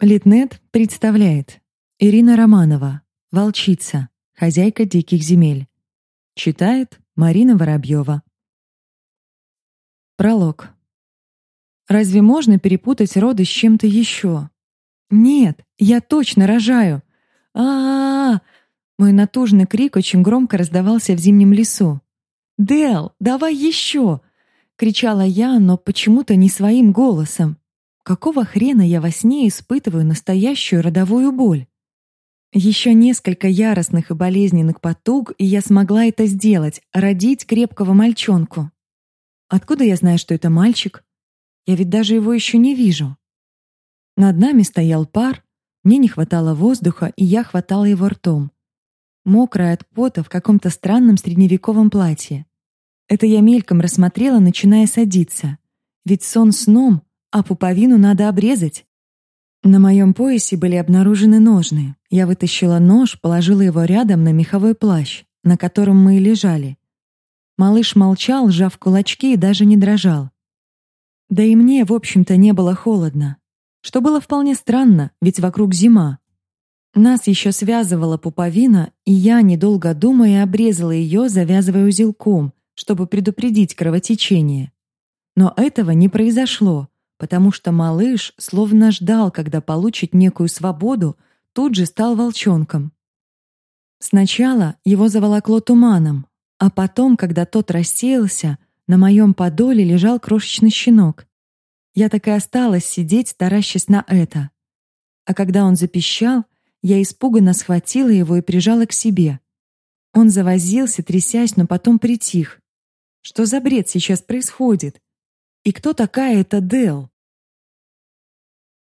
Литнет представляет Ирина Романова, волчица, хозяйка диких земель. Читает Марина Воробьева. Пролог. Разве можно перепутать роды с чем-то еще? Нет, я точно рожаю. А, -а, а Мой натужный крик очень громко раздавался в зимнем лесу. Дел, давай еще! кричала я, но почему-то не своим голосом. Какого хрена я во сне испытываю настоящую родовую боль? Еще несколько яростных и болезненных потуг, и я смогла это сделать, родить крепкого мальчонку. Откуда я знаю, что это мальчик? Я ведь даже его еще не вижу. Над нами стоял пар, мне не хватало воздуха, и я хватала его ртом. Мокрая от пота в каком-то странном средневековом платье. Это я мельком рассмотрела, начиная садиться. Ведь сон сном, а пуповину надо обрезать. На моем поясе были обнаружены ножны. Я вытащила нож, положила его рядом на меховой плащ, на котором мы и лежали. Малыш молчал, сжав кулачки и даже не дрожал. Да и мне, в общем-то, не было холодно. Что было вполне странно, ведь вокруг зима. Нас еще связывала пуповина, и я, недолго думая, обрезала ее, завязывая узелком, чтобы предупредить кровотечение. Но этого не произошло потому что малыш словно ждал, когда получит некую свободу, тут же стал волчонком. Сначала его заволокло туманом, а потом, когда тот рассеялся, на моем подоле лежал крошечный щенок. Я так и осталась сидеть, таращась на это. А когда он запищал, я испуганно схватила его и прижала к себе. Он завозился, трясясь, но потом притих. Что за бред сейчас происходит? И кто такая эта Дел?